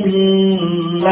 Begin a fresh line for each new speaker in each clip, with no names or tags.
إن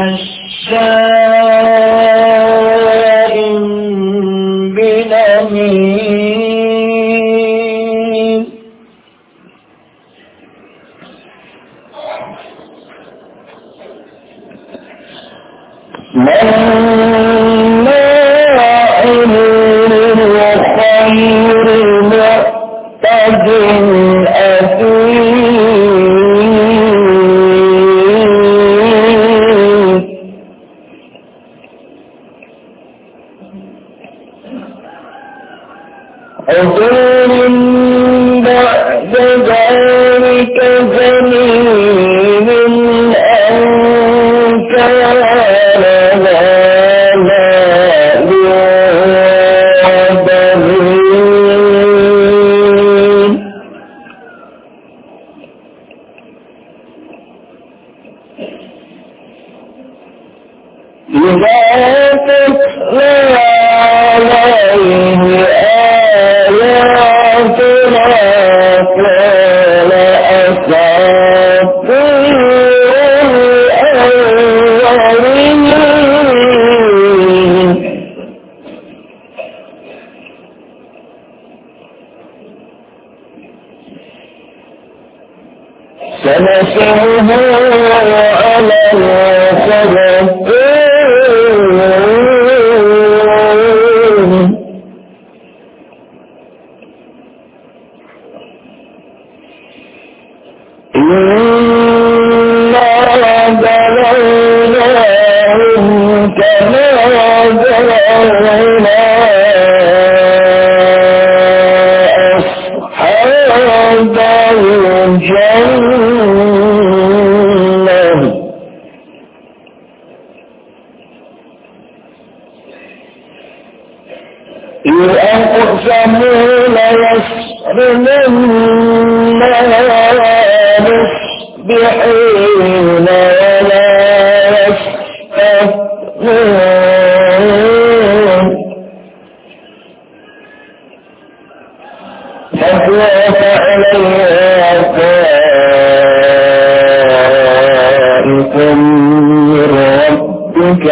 ربك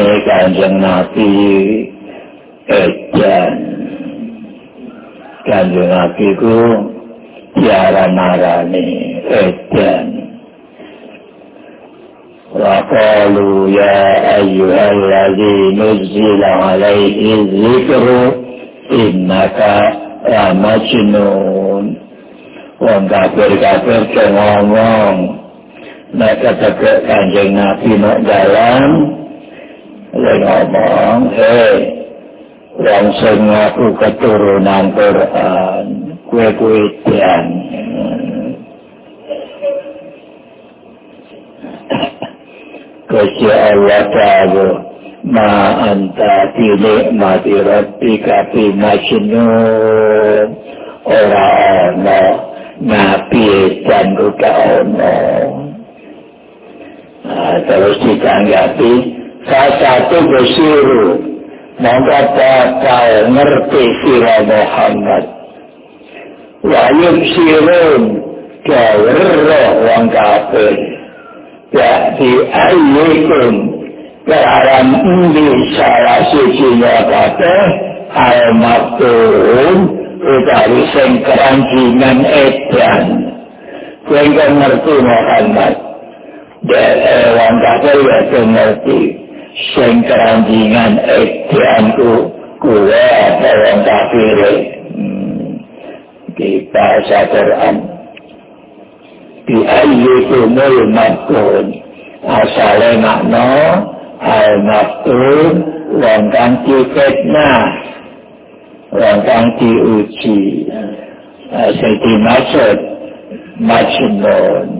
ini kanjeng Nabi Ejen kanjeng Nabi ku tiara narani Ejen وقالوا يا أيها الذي نزل عليه الذكر إنك مجنون Wong kafir kafir cengong, mereka tegak kanjeng nabi nak dalam, Dia ngomong Hei Wong sing ngaku keturunan Quran Kue-kue dan Gusti Allah tahu ma anta bi nikmati rabbika bi majnun. Ora ana nabi dan ora ana. Nah, terus ditanggapi salah satu bersiru maka bakal ngerti sira Muhammad. Wa yusirun gawer wong kafir ya di ayyukum kelaran ini salah sucinya kata al-maktun utawi sing keranjingan edan. Sing ngerti Muhammad? Dan orang kafir ya ngerti sing keranjingan edan ku kuwe apa orang kafir. Hmm. di bahasa Quran. Di ayyukumul maktun asale makna al maktun wong kang difitnah. Wong kang diuji. Sing dimaksud majnun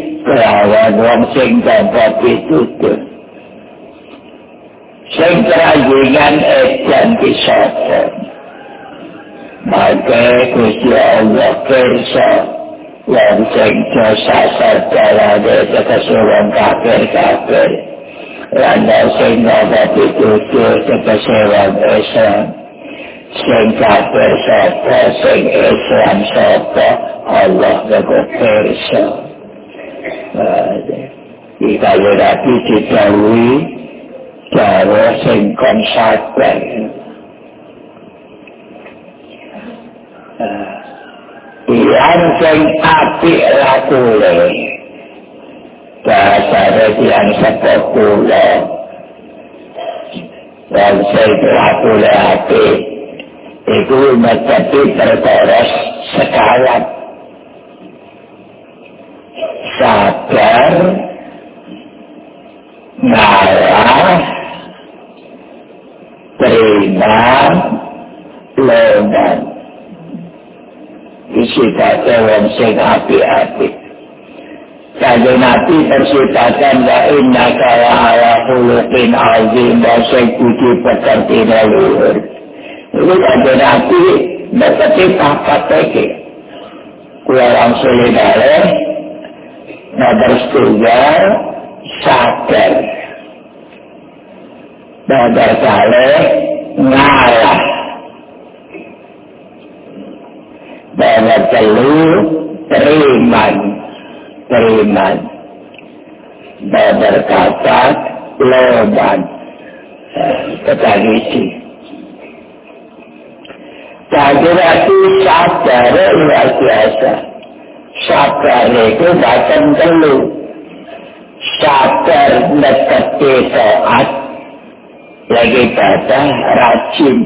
kelawan wong sing tanpa pitutur sing kerajingan edan kisahkan maka Gusti Allah kersa yang sing dosa sajarane tegese wong kafir kafir lan sing ngono pitutur wong Islam sing kafir sapa sing Islam sapa Allah jago perso Ika yurati ditahui cara sing konsakuan. Uh, yang sing api lakule bahasa yang sepuluh kula? Yang sing lakule api itu menjadi tertoros sekalat sabar ngalah terima loban disifate wong sing api-api. Kanjeng Nabi bersifatan wa inna kala ala khuluqin azim sing kudu pekerti leluhur. Itu kanjeng Nabi berkati papat lagi. Kula langsung lidare, nomor setunggal, sabar. Nomor kali, ngalah. bahwa telu teriman teriman bahwa berkata loban ketagisi Kajirati sabar luar biasa Sabar itu bahkan telu Sabar nekati to'at Lagi kata rajin.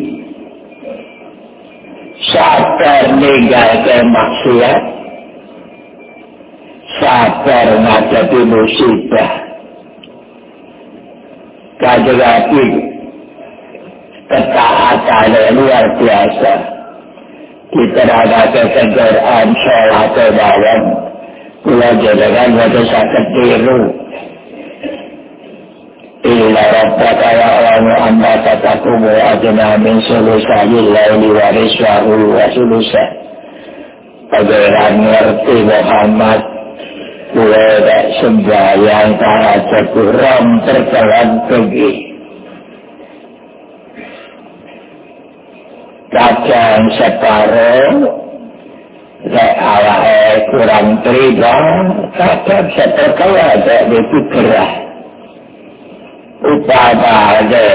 Sabar meninggalkan maksiat. Sabar menghadapi musibah. Kajian hati ketaatan luar biasa kita ada kesegaran sholat dalam kula jenengan wajah sakit tiru إلا ربك يعلم أن تتقوم أدنى من ثلثي الليل ونصفه وثلثه Pangeran ngerti Muhammad Kue sembahyang tahajud kurang terjalan pergi Kadang separuh Lek awake kurang terima Kadang separuh ada itu gerah upadane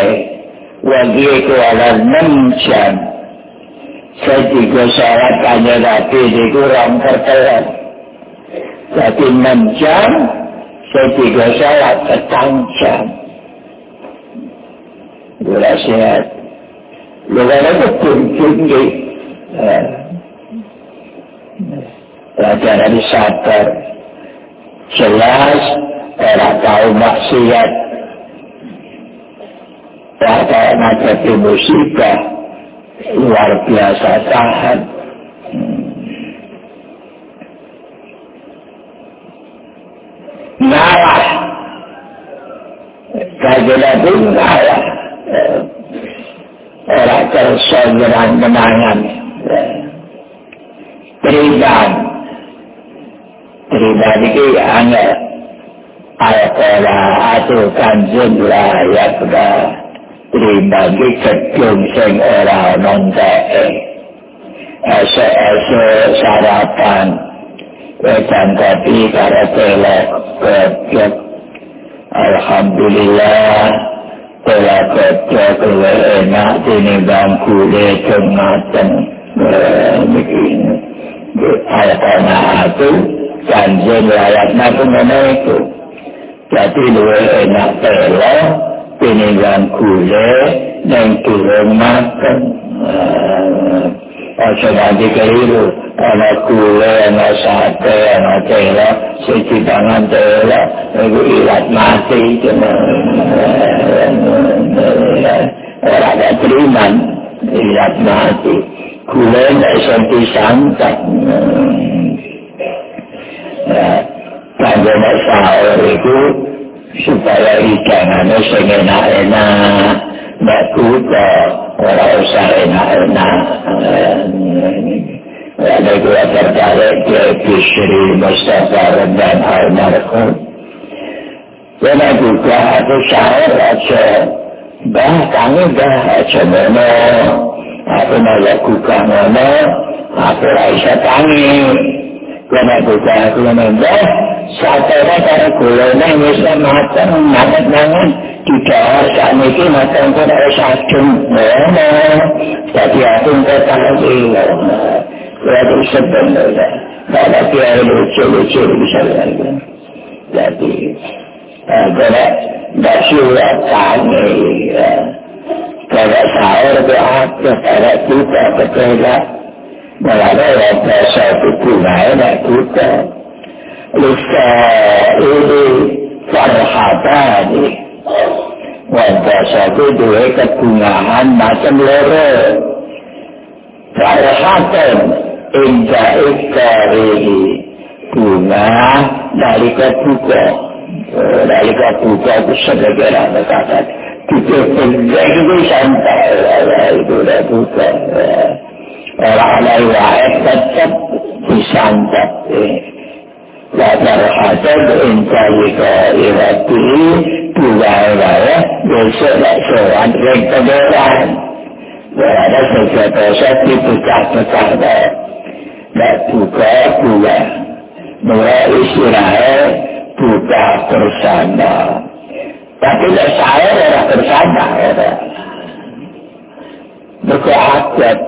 wagi ku ala enam jam. Setiga syarat hanya nabi di kurang tertelan jadi enam jam setiga syarat petang jam. Gula sehat gula itu pun tinggi pelajaran sabar jelas orang tahu maksiat pada menghadapi musibah luar biasa tahan. ngalah kajian Nabi ngalah kersa nyerang menangan teriban teriban ini hanya ayat-ayat atau kanjeng layak teriban ini kedung sing orang non-teh esok-esok sarapan. Wedan kopi karo telek kecek Alhamdulillah telek kecek luwe enak dini bangku le cematen begini ayat-ayat itu janjin layaknya pun itu jadi luwe enak telek dini bangku le neng turun makan aja nanti keliru ana kule ana sate ana tela siji tangan tela iku ilat mati ora ada teriman ilat mati kule nek sampai santak Kanda nak sahur itu supaya ikanannya sengenak-enak, nak kuda, ora usah enak-enak. Ada dua tertarik ke Bishri Mustafa Rabban Al-Marhum. Kena buka aku sahur aja. Bah, kami dah aja mana. Aku nak lakukan mana. Aku rasa tangi. Kena buka aku mana. Bah, satu kata gula ni bisa matang, matang nangan. Tidak saat ini matang pun ada satu. Mana. Tapi aku tak tahu. Berarti sebenarnya. Tak ada pihak lucu-lucu bisa lagi. Jadi. Tak siap tangi. Kalau sahur berapa. Kalau kita betul. Malah orang biasa itu kunai nak kita. Lestari farhatani. Wajah itu dua kegunaan macam loro. Farhatan inda iktarihi. Bunga dari kebuka. Dari kebuka itu rata kata. Kita benda itu santai. Itu dah buka. Orang-orang yang tetap disantap. Wajar hasad intali kairati Dua-dua Besok nak soan Ring keberan Berada sesuatu Dipecah-pecah Nak buka Buka Mula istirahat Buka bersama. Tapi nak saya Orang bersama Buka hadat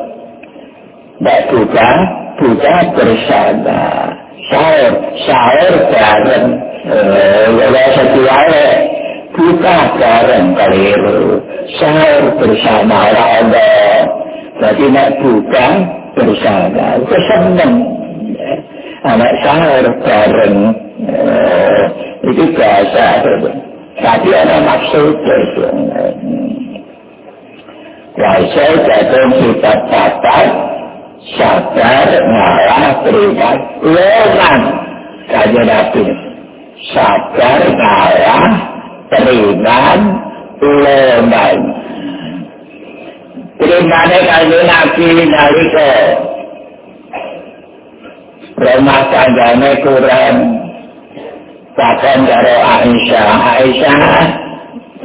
Nak buka Buka bersama. Sahur, sahur bareng, wala satu wae, buka bareng keliru, sahur bersama Allah, jadi nak buka bersama, itu seneng, anak sahur bareng, itu biasa, tapi ada maksud itu. Wajah jatuh sifat-sifat sadar ngalah beriman. Leman. Kaji nabi berimane kaji nabi nalika rumah tanggane kurang. Bahkan karo Aisyah. Aisyah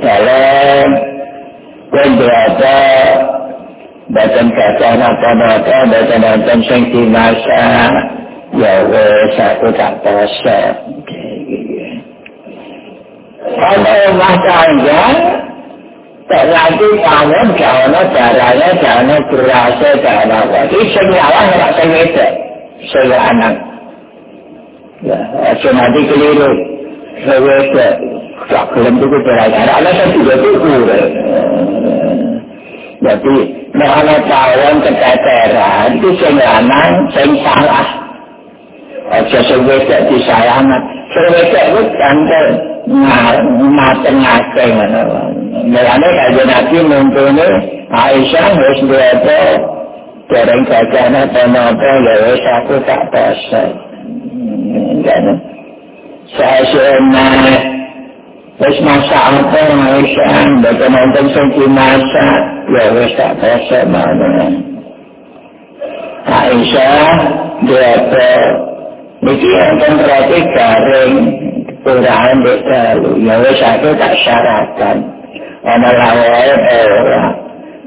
dalam kendrata Badan kata nata-nata, badan nonton sing dimasa, ya wes aku tak posa. Kalau rumah tangga, lagi kangen, jangan darahnya, jangan berasa, jangan apa. Ini senyawa nggak sengaja, saya anak. Ya, aja nanti keliru. Saya tak belum cukup berada. Alasan juga cukup. Jadi, Nah, tawon keteteran itu sing lanang sing salah. Aja sing wedok disayangat. Ku kantor mateng-mateng ngono. Mulane kaya nabi muntune Aisyah wis duwe Jarang kacana tanah-tanah ya wis aku tak pasal. Kan? saya sunnah Wis masak apa Aisyah, betul nonton sing masak, ya wis tak rasa mana. Aisyah, dia yang kan berarti garing, kurang detalu, ya wis aku tak syaratkan. Ana lawai ora.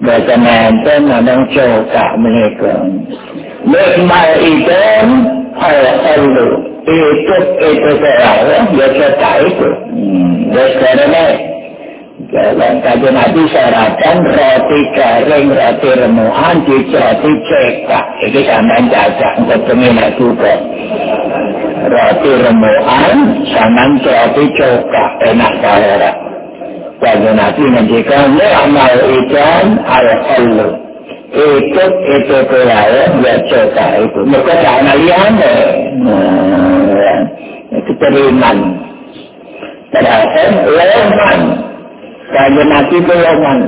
Betul nonton nonton cokak mereka. Nikmal itu, al-khallu. ikut itu ke Allah, ya kita itu. Ya sekarang Jalan kaji Nabi syaratkan roti garing, roti remuan, roti cekak. Ini sama jajak untuk peminat juga. Roti remuan, sama roti cekak. Enak kaya. Kaji Nabi menjadikan, Ni'mal ikan al-khallu. Ikut itu ke Allah, ya cekak itu. Mereka jangan lihat. keteriman. Terakhir, leman. Kajian Nabi itu leman.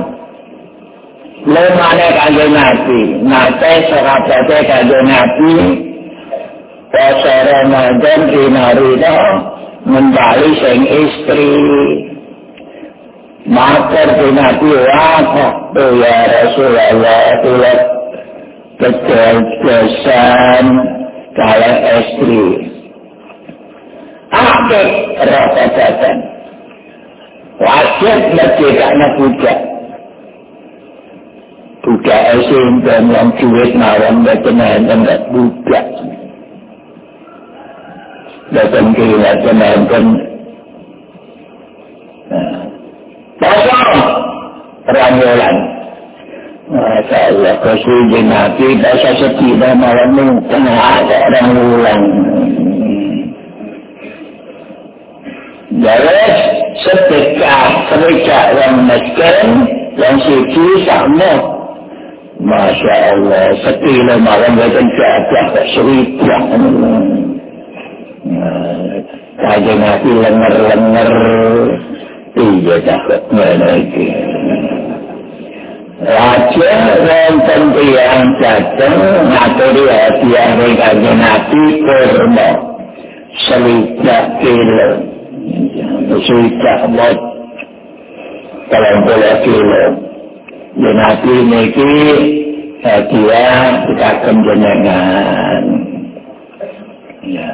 Lemannya kajian Nabi. Nanti sahabatnya kajian Nabi. Puasa Ramadan di Narida. Membali sing istri. Mater di Nabi apa? Oh ya Rasulullah. Tulah kejelasan kalau istri. Akeh rasa jatan. Wajib merdekanya budak. Budak esin dan yang duit malam berkenalan dengan budak. Datang kira kenalan Kosong Rambulan Masya Allah Kesuji Nabi Bahasa setidak malam ini Tengah ada orang ulang Jadi sedekah sedekah yang miskin yang suci sama. Masya Allah, sekilo malam kita jatuh ke serita. Kajian hati lengar-lengar. Iya dapat lagi. Raja wonten tiyang jatuh ngaturi hadiah kajian hati kurma. Selidak kilo. sudah mod dalam bola kilo dan hati ini hadiah kita akan jenengan ya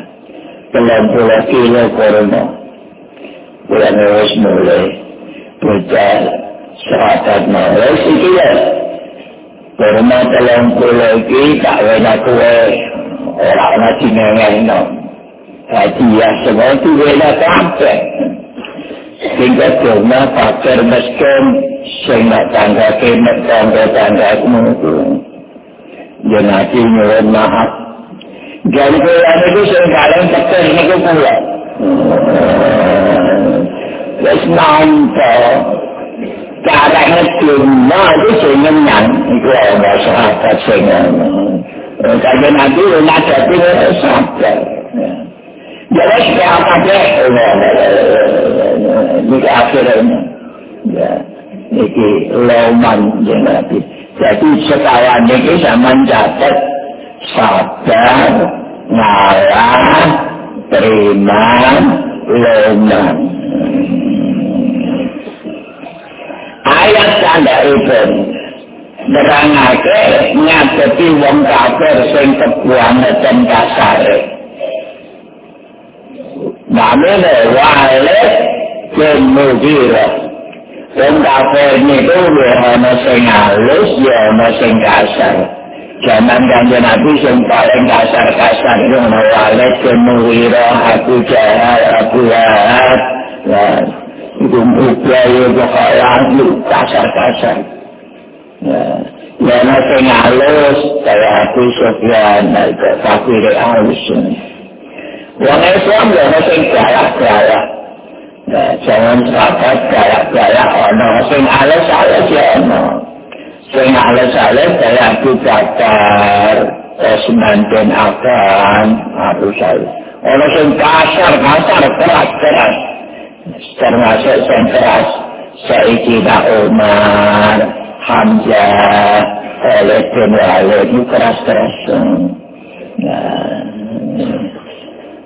kilo korona bulan harus mulai. Baca sahabat mulai itu ya korona dalam bola kilo tak wena kue orang nanti nengen hadiah semua itu wena sampai sehingga cuma fakir miskin sehingga tangga kemet tangga tangga dia nanti nyuruh maaf jadi kalau itu sehingga kalian ini ke pula terus nanti caranya cuma itu nyang itu orang sahabat sehingga karena nanti rumah jati sahabat. Jadi siapa dia ini akhirnya sabar ngalah terima loman ayat tanda itu nerangake ngadeti wong kafir sing kebuangan kasare namanya wale kemudira wong kafir niku ya ana sing halus ya ana sing kasar Zaman kanjeng Nabi sing paling kasar-kasar itu ana wale kemudira aku jahat aku jahat ya itu muka itu kayak itu kasar-kasar ya ya ana sing halus kayak aku Sofyan tapi dia halus Wong Islam ya sing galak-galak. Nah, jangan sahabat galak-galak ono sing alas-alas ya ono. Sing alas-alas saya aku bakar terus manten akan aku saya. Ono sing kasar, kasar, keras, keras. Termasuk sing keras. Sayyidina Umar, Hamzah, oleh bin Walid, itu keras-keras. Nah,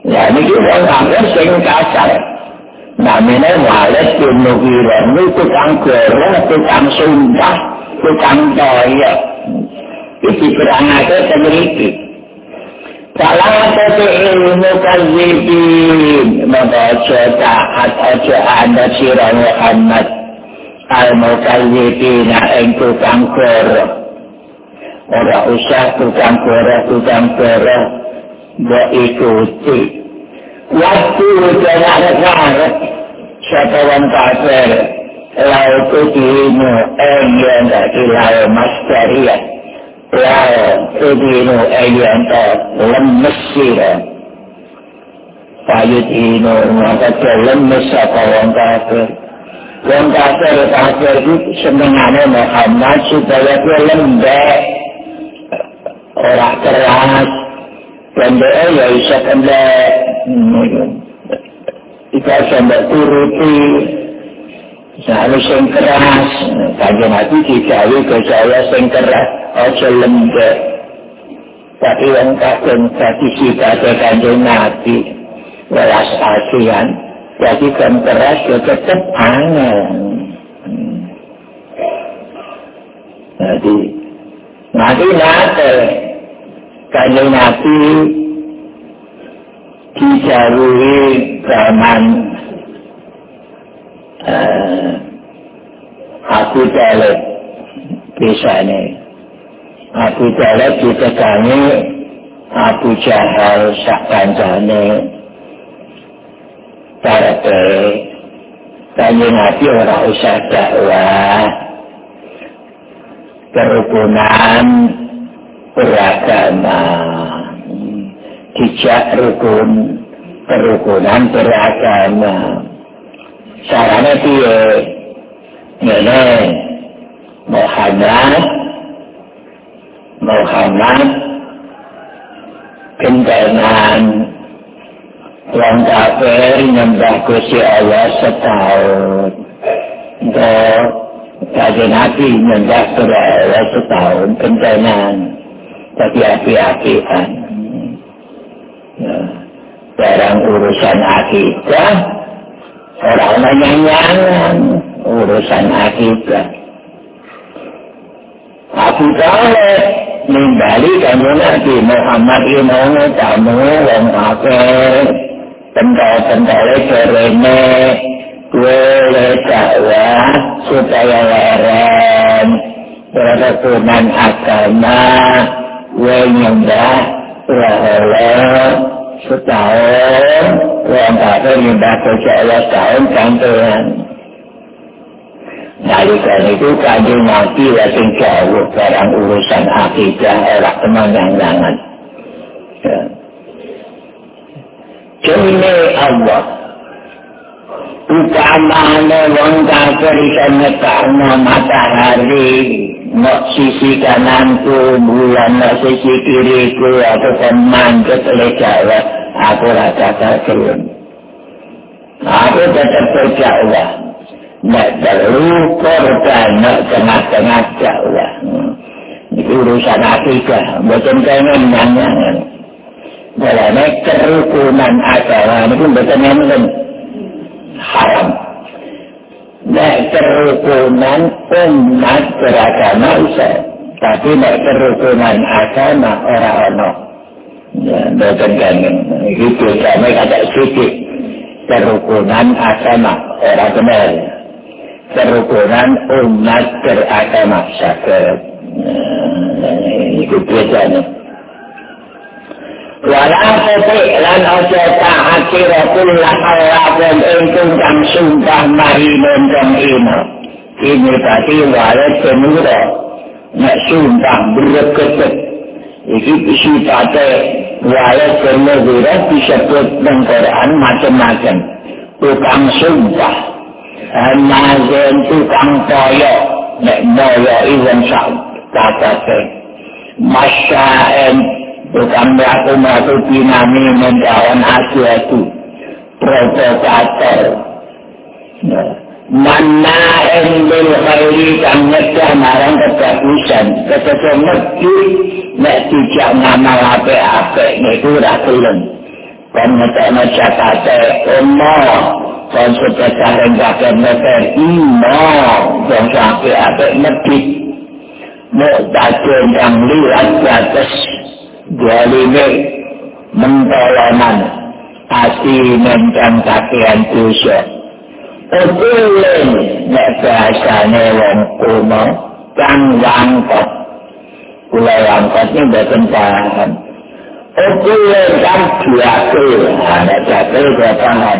Ya ini orang kafir sing kasar. Namanya walet pemikiran ini tukang goreng, tukang sumpah, tukang toyok. Itu kerana sendiri. Salah satu ilmu kazibin Membaca taat aja anda sirah Muhammad Al-Mukazibin yang tukang korok Orang usah tukang korok, tukang korok Buat ikuti Waktu jangan rekat Siapa orang kafir Lalu itu dihimu Enggak enggak Lalu masterian Wow, Ibnu Ayyanta lemes sira. Payut ino maka lemes apa wong kafir. Wong kafir kafir itu senengane Muhammad supaya dia lembek. Orang keras. Dan dia ya bisa kendek. Kita sampai turuti. Seharusnya keras. Kajian hati dijawi ke saya yang keras. aja lembek tapi yang kakek tadi sifat kanjeng nabi welas asian jadi kan keras ya tetap angel jadi nanti nanti kanjeng nabi dijauhi zaman aku talib bisa nih Abu Talib ditekangi Abu Jahal sak kancane. Karena Tanya Nabi orang usah dakwah. Kerukunan beragama. Dijak rukun Kerukunan beragama Caranya dia Ini Muhammad Muhammad kendaraan yang kafir nyembah kusi Allah setahun dan kajian Nabi nyembah kusi Allah setahun kendaraan tapi api-apian dalam urusan akidah orang menyanyangan urusan akidah Abu Talib nimbali kamu nabi Muhammad ini kamu yang pakai tentang-tentang kerene gue dakwah supaya leren berketunan agama gue nyembah berhala setahun yang pakai nyembah ke Allah setahun kantoran Nalikan itu kaji mati lagi jauh barang urusan akidah orang teman yang jangan. Cuma Allah. Utamanya wong kafir bisa ngetakno matahari Nok sisi kananku, bulan nok sisi kiriku Aku kan manjut oleh Jawa Aku rasa kafir Aku tetap berjauh Nak perlu korban nak tengah-tengah jauh. Ini urusan akidah. Bukan pengen nanya. Dalam kerukunan agama ini pun bukan yang haram. Nak kerukunan umat beragama bisa. Tapi nak kerukunan agama orang-orang. Ya, bukan pengen. Itu kami kata sedikit. Kerukunan agama orang benar. kerukunan umat beragama sakit. Itu biasanya. Walau tapi lan ojo taat kira-kira Allah dan engkau yang sumpah mari nonton ini. Ini tadi walau semula nak sumpah berketet. Iki sifatnya walau semula disebut dengan Quran macam-macam. Tukang sumpah. Amazon tukang toyo nek moyo iwon sak kakate Masyaen tukang melaku melaku dinami mendawan asu-asu provokator Mana yang berkhairi kang ngedah marang kebagusan Ketika ngerti Nek tidak ngamal Nek itu rakulun kon ngetekno cakate umma kon sedekah ing kabeh meter imo kon sampe apik medhit nek dadi yang liwat batas dalime mentolonan ati mencang kakean dosa. Ukulen nek bahasane wong kuno kang wangkot. Kula wangkot ini mboten paham. Ukulen kan diakil ada jakil gak paham.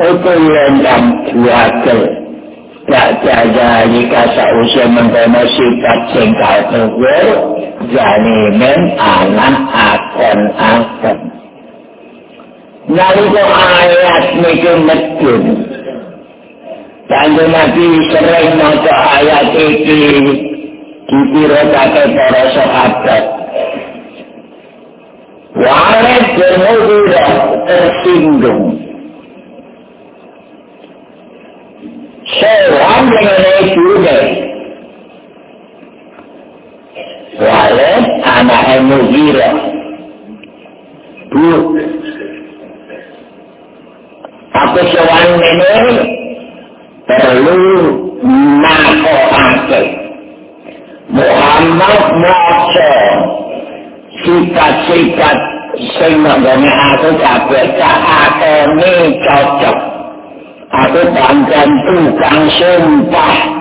Ukulen kan diakil gak jaga jika sausia mengkono sifat singkal tukur janimen anak akon-akon nalika ayat niki medun Kanjeng Nabi sering maca ayat iki dipirokake para sahabat. Walet bermudah tersinggung. Seorang mengenai dunia. Walet anak Mughirah. Bu, Aku sewan ini perlu nakokake. Muhammad moco sifat-sifat sing menggani aku kabeh aku ini cocok. Aku pancen tukang sumpah.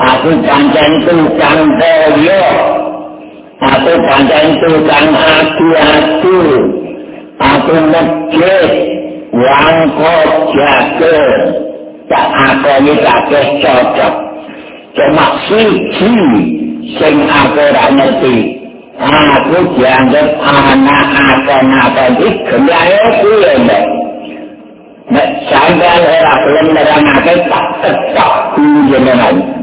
Aku pancen tukang boyo. Aku pancen tukang adu-adu. Aku medit. wangko jaga tak akoni kabeh cocok cuma siji sing aku ora ngerti aku dianggap anak akon-akon iki gembaya kuwi mbak Nek sampean ora gelem nerangake tak tetep jenengan.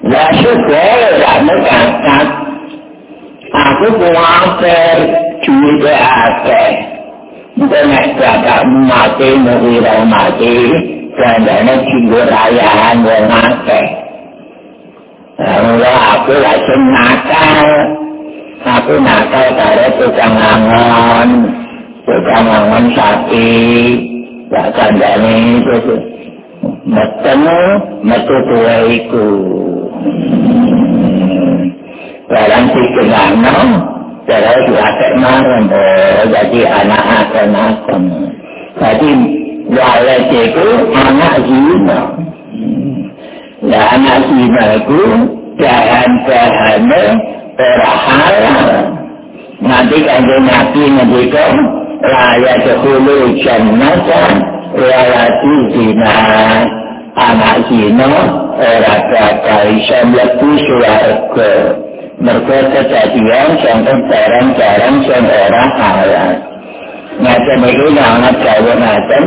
yang juga Ya syukur Ramu kakak Aku kuatir Juga akeh Nek bapak mati, mewira mati, gandane jinggur ayahan wong akeh. Lalu aku langsung nakal. Aku nakal karo tukang angon. Tukang angon sapi. Gak gandane itu. Metemu, metu kue iku. Barang si kenang, Jadi diakek marah, jadi anak akon-akon. Jadi walet itu anak zina. Nah anak zina itu bahan-bahannya terhalal. Nanti kalau nabi ngejikan, raya dahulu jannatan, raya zina. Anak zina, orang kata isam lebih suarga. mergo kejadian sampai barang-barang yang orang halal. Ngacem itu sangat jauh ngacem,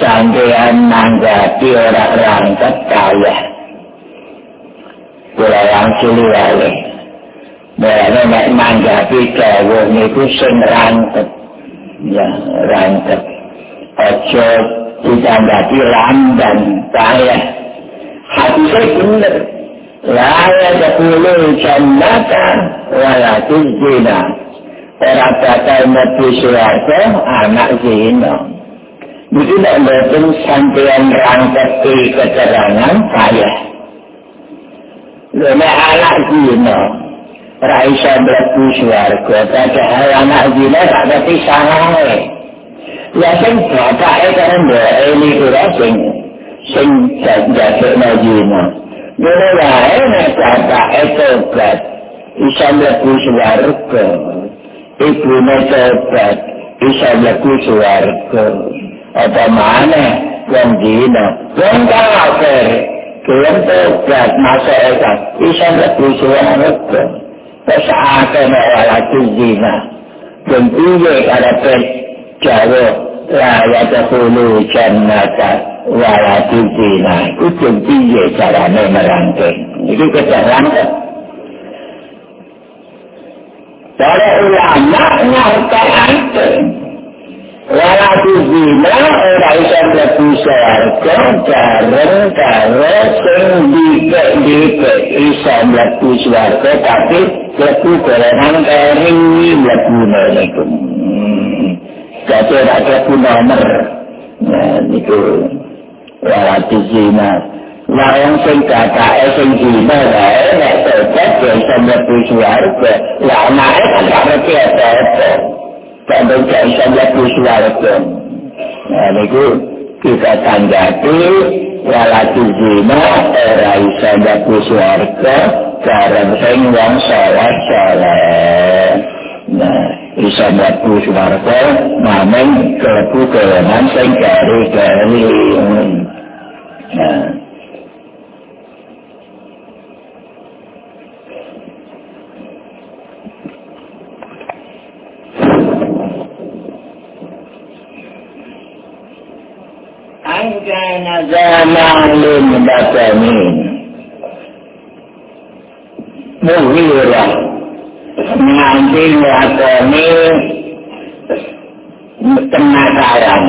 sampean nanggapi orang rangkap kaya. Kula langsung liwale. Mereka nak nanggapi jauh itu sing rangkap. Ya, rangkap. Ojo ditanggapi lamban, kaya. Hati saya benar. La yadkhulu jannata wa la tuzina. Ora bakal mlebu swarga anak zina. Iki nek mboten sampeyan rangketi keterangan kaya. Lha anak zina ora iso mlebu swarga, padahal anak zina tak ngerti Ya sing bapake kan mbok ini ora sing sing jajak zina. Dene wae nek kata etobat iso mlebu swarga. Ibu nek etobat iso mlebu swarga. Apa mana wong dina? Wong kafir Kian tobat masa eka Isa mlebu swarga. Terus nek walaki zina. jeung piye karepe jawa raya kepulu jannata walati dina iku jeung piye carane merangke iki kejaran Para ulama ngerti Walatu zina ora iso mlebu swarga bareng karo sing dike-dike iso mlebu swarga tapi mlebu golongan kering mlebu niku. Jadi ora mlebu nomor. Nah, niku walatu zina. Wong sing kakake sing zina wae nek tetep iso mlebu swarga. Lah anake kan ngerti apa-apa. sampai gak bisa melaku suaraku. Nah, ini kita tanggapi walatu zina era bisa melaku suaraku karena sing wong sholat sholat. Nah, bisa melaku suaraku namun kelepu keleman sing gari-gari. Nah, kana zamanun batamin muhira nanti lakoni penakaran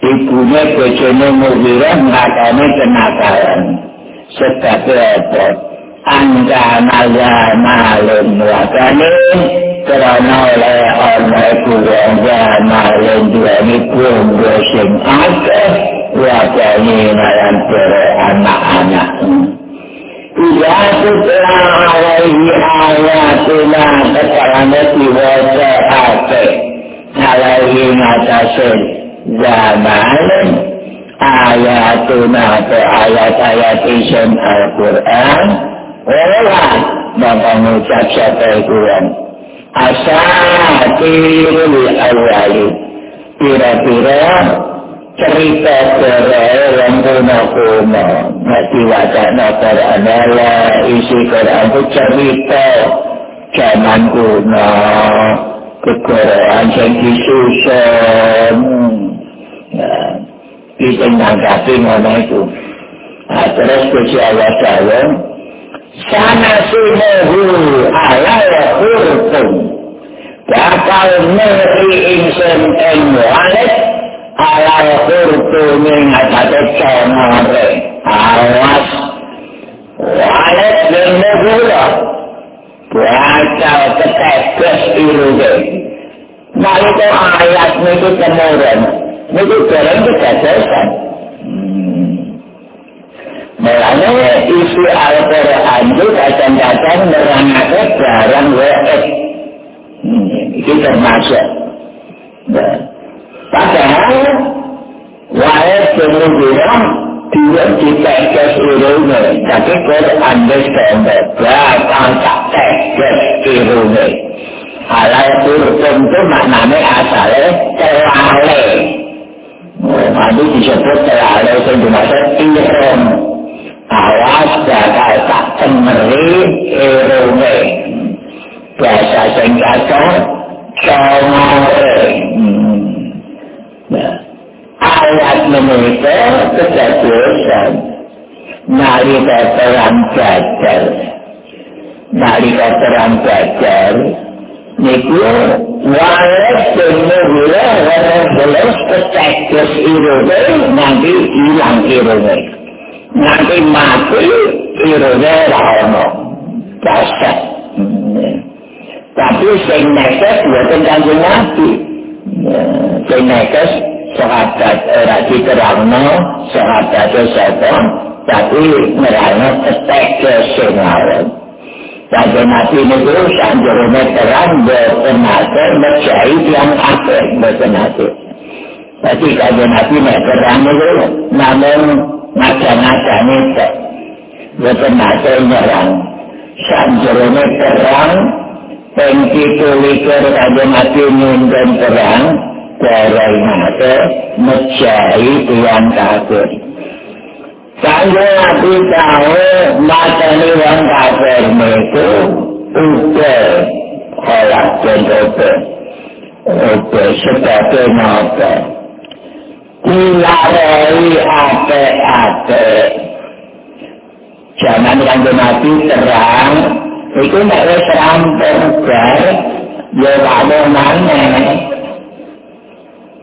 ibunya bojone muhira ngakoni penakaran sebabnya apa? Anda naya malun lakoni kerana oleh ana iku wong jaman duweni kumpul sing akeh wajane nayan para anak-anak Iya setelah alaihi ayatuna kekalanya diwasa ake alaihi ngatasin zaman ayatuna ke ayat-ayat isun Al-Quran Bapak mengucap siapa itu yang asatirul awali kira-kira cerita cerai yang kuno-kuno nanti wajahnya Quran isi Quran itu cerita zaman kuno kekurangan yang disusun. Kita menanggapi mana itu. Nah, terus kusi Allah Ta'ala sana suhu ala hurtum bakal neri insun en walet ala yang ada conore awas walet dan negula bakal ketetes iruge Nalika ayat itu kemudian, itu barang ketetesan. Mulanya isi Al-Quran itu kadang-kadang merangakan barang wa'id. Ini termasuk. Padahal wa'id kemudian dia ditegas irungi. Tapi Quran itu sampai bakal tak tegas irungi. Halal turun itu maknanya asalnya terlale. Nanti disebut terlale itu dimaksud irungi. awas bakal tak cemeri irunge bahasa sing kata cemeri ayat menika kejadian nalika perang gajar nalika perang gajar niku wae semu gula wae boleh ketek irunge nanti hilang irunge nanti mati irune ora ono. Kasa tapi sing nekes boten kanggo mati sing nekes sahabat ora diterangno sahabat sapa tapi merana estek kesengaran Tapi mati ini itu sanjurnya terang berpenate mencari yang akhir berpenate. Tapi kalau mati ini terang itu namun macam-macam itu. Bukan masa nyerang. Sanjurnya perang, pengki tulikir ada mati nyundan perang, Darai mata, mencari tuan kafir. Kalau Nabi tahu mata ni orang kafir itu, uga kolak dan uga uga sebagai napa? Dilarai ate-ate jangan yang mati terang itu nek wis rampung bar ya kamu maneh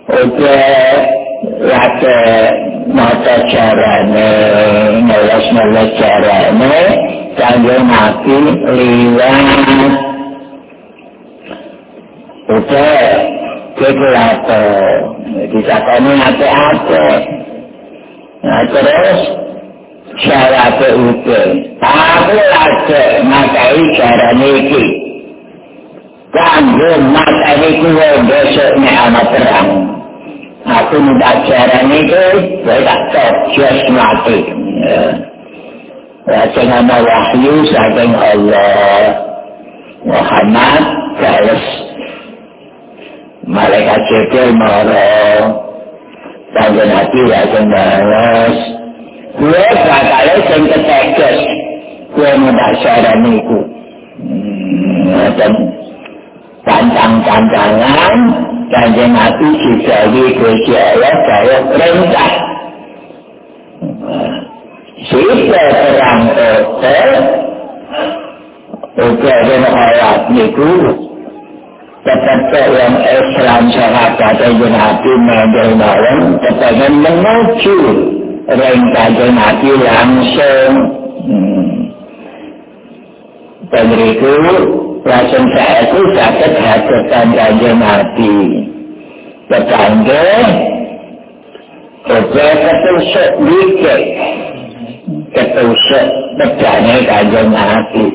uga late mata carane ngeles-ngeles carane kanggo mati liwat. Uga kekelato disakoni ate-ate. Nah terus syarat uga aku lagi makai carane iki. Kanggo makai kuwe besok nek ana perang aku minta carane iki saya tak terjus mati Rasul nama wahyu saking Allah. Muhammad Galas Malaikat Jibril Mara Tangga Nabi Rasul Balas Gue bakalnya sing keteges Gue minta syarat niku Dan Pantang-pantangan Tangga Nabi juga Gue Allah Saya perintah. Sehingga terang Uga dengan ayat niku. Tetap yang Islam sahabat yang hati Nabi malam Tetap menuju Rengka yang hati langsung. Dan itu Saya itu dapat hajatan kanjeng Nabi Tetangga Uga ketusuk dikit ketusuk pegangnya kanjeng Nabi.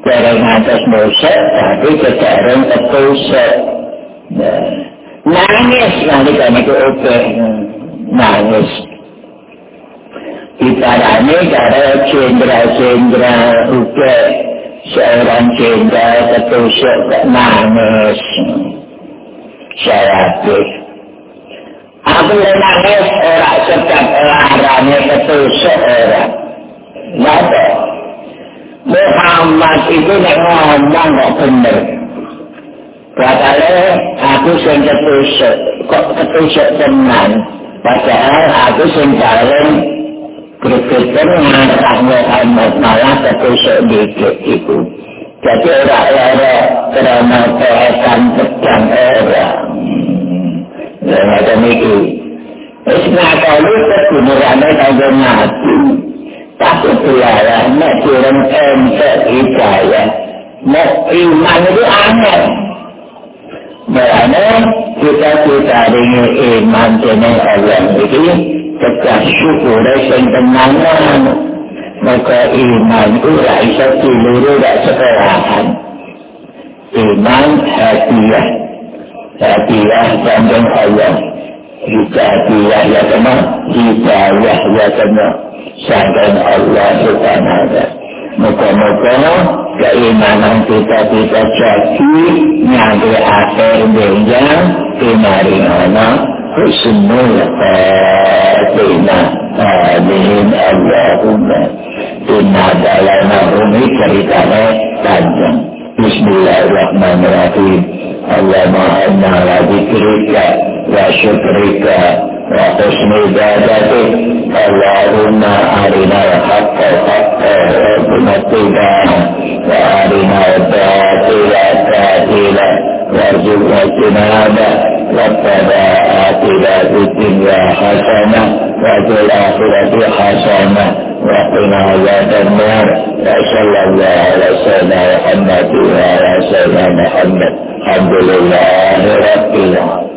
Jarang atas musik, tapi kejarang ketusuk. Nangis nanti kan itu oke. Nangis. Ibaratnya cara cendera-cendera oke. Seorang cendera ketusuk nangis. Saya Aku nangis orang sedang larangnya ketusuk orang. Napa? Muhammad itu nek ngomong kok bener. Padahal aku sing ketusuk, kok ketusuk tenan. Padahal aku sing paling ngarah Muhammad malah ketusuk dikit itu. Jadi orang-orang kerana kehesan pedang orang. Dan ada ini. Terus ngakali kebenarannya kagak mati. Tapi belalah, nek kurang entek hidayah. Nek iman itu aneh. Makanya kita kita dengan iman dengan Allah itu tegak syukur yang tenangan. Maka iman itu raisa seluruh dan sekolahan. Iman hadiah. Hadiah dengan Allah. Hidayah ya kena. Hidayah ya kena. Sangkan Allah subhanahu wa Moga-moga keimanan kita kita jadi nyampe akhir dunia dimari ana husnul khatimah amin. Allahumma. Inna dalana umi ceritanya panjang Bismillahirrahmanirrahim Allahumma anna la zikrika wa syukrika وحسن عبادتك. اللهم أرنا الحق حقا وارزقنا اتباعه. وأرنا الباطل باطلا. وارزقنا اجتنابه. ربنا آتنا في الدنيا حسنة. وفي الآخرة حسنة وقنا عذاب النار. وصلى الله على سيدنا محمد وعلى سيدنا محمد الحمد لله رب العالمين.